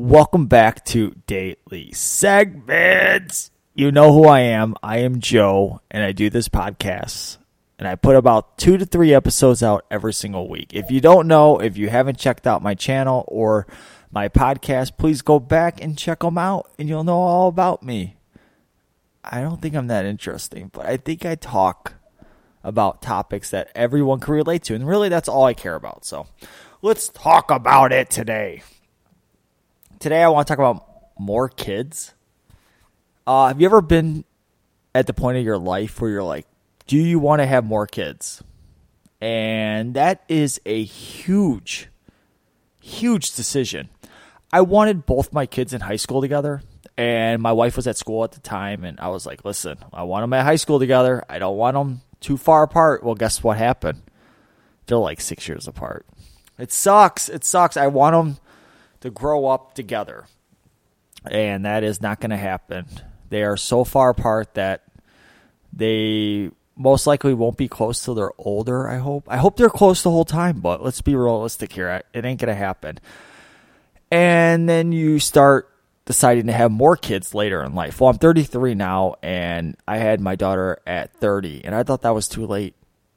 Welcome back to Daily Segments. You know who I am. I am Joe, and I do this podcast. And I put about two to three episodes out every single week. If you don't know, if you haven't checked out my channel or my podcast, please go back and check them out, and you'll know all about me. I don't think I'm that interesting, but I think I talk about topics that everyone can relate to. And really, that's all I care about. So let's talk about it today. Today, I want to talk about more kids. Uh, have you ever been at the point of your life where you're like, do you want to have more kids? And that is a huge, huge decision. I wanted both my kids in high school together, and my wife was at school at the time, and I was like, listen, I want them at high school together. I don't want them too far apart. Well, guess what happened? They're like six years apart. It sucks. It sucks. I want them to grow up together. And that is not going to happen. They are so far apart that they most likely won't be close till they're older, I hope. I hope they're close the whole time, but let's be realistic here. It ain't going to happen. And then you start deciding to have more kids later in life. Well, I'm 33 now, and I had my daughter at 30, and I thought that was too late.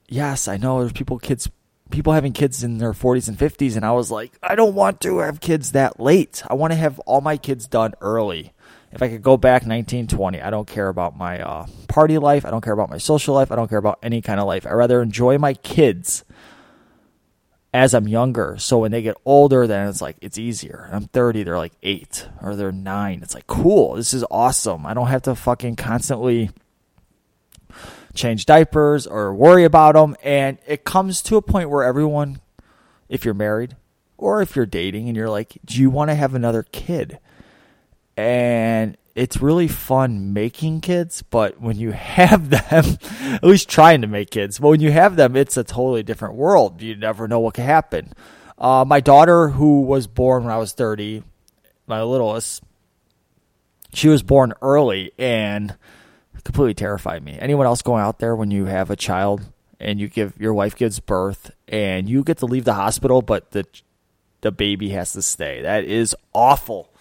Yes, I know there's people kids people having kids in their 40s and 50s, and I was like, I don't want to have kids that late. I want to have all my kids done early. If I could go back 1920, I don't care about my uh, party life. I don't care about my social life. I don't care about any kind of life. I rather enjoy my kids as I'm younger. So when they get older, then it's like it's easier. I'm 30, they're like eight or they're nine. It's like cool. This is awesome. I don't have to fucking constantly change diapers or worry about them. And it comes to a point where everyone, if you're married or if you're dating and you're like, do you want to have another kid? And it's really fun making kids, but when you have them, at least trying to make kids, but when you have them, it's a totally different world. You never know what can happen. Uh, my daughter, who was born when I was 30, my littlest, she was born early and completely terrified me. Anyone else going out there when you have a child and you give your wife gives birth and you get to leave the hospital, but the the baby has to stay. That is awful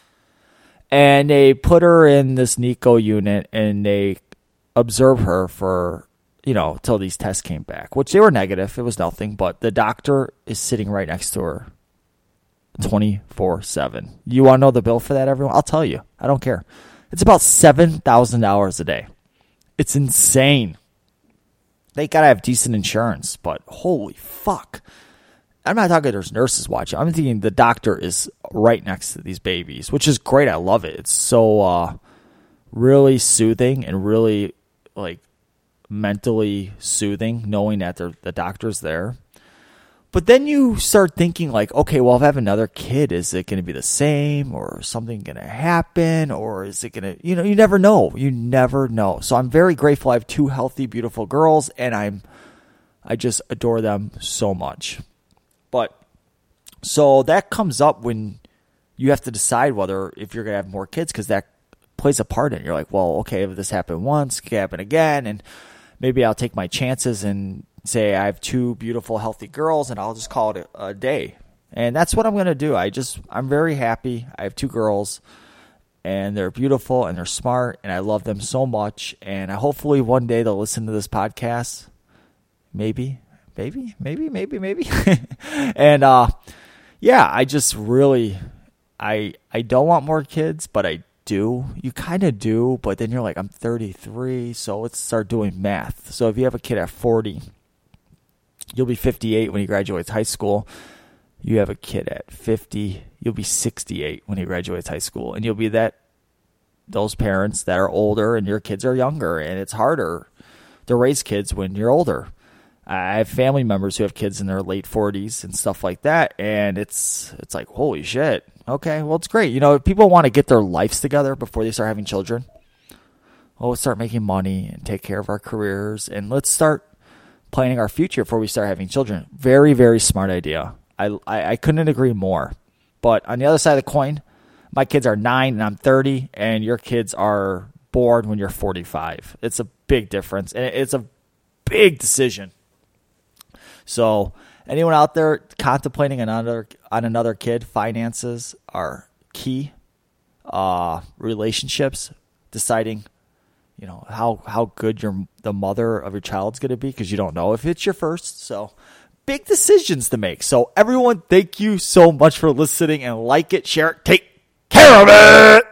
and they put her in this NICU unit and they observe her for you know till these tests came back, which they were negative. It was nothing, but the doctor is sitting right next to her, twenty four seven. You want to know the bill for that, everyone? I'll tell you. I don't care. It's about seven thousand dollars a day. It's insane. They gotta have decent insurance, but holy fuck. I'm not talking there's nurses watching. I'm thinking the doctor is right next to these babies, which is great. I love it. It's so uh, really soothing and really like mentally soothing knowing that the doctor's there. But then you start thinking like, okay, well, if I have another kid, is it going to be the same or something going to happen or is it going to, you know, you never know. You never know. So I'm very grateful I have two healthy, beautiful girls and I'm, I just adore them so much. But so that comes up when you have to decide whether if you're going to have more kids because that plays a part in it. You're like, well, okay, if this happened once, it can happen again. And maybe I'll take my chances and say I have two beautiful, healthy girls and I'll just call it a, a day. And that's what I'm going to do. I just, I'm very happy. I have two girls and they're beautiful and they're smart and I love them so much. And I hopefully one day they'll listen to this podcast. Maybe, maybe, maybe, maybe, maybe. and uh, yeah, I just really, I I don't want more kids, but I do. You kind of do, but then you're like, I'm 33, so let's start doing math. So if you have a kid at 40, you'll be 58 when he graduates high school. You have a kid at 50, you'll be 68 when he graduates high school, and you'll be that those parents that are older and your kids are younger, and it's harder to raise kids when you're older. I have family members who have kids in their late 40s and stuff like that, and it's it's like holy shit. Okay, well it's great. You know, people want to get their lives together before they start having children. Well, let's start making money and take care of our careers, and let's start planning our future before we start having children. Very very smart idea. I I, I couldn't agree more. But on the other side of the coin, my kids are nine and I'm 30, and your kids are born when you're 45. It's a big difference, and it's a big decision. So anyone out there contemplating another on another kid, finances are key uh, relationships, deciding you know how how good your the mother of your child's going to be because you don't know if it's your first. So big decisions to make. So everyone, thank you so much for listening and like it, share it, take care of it.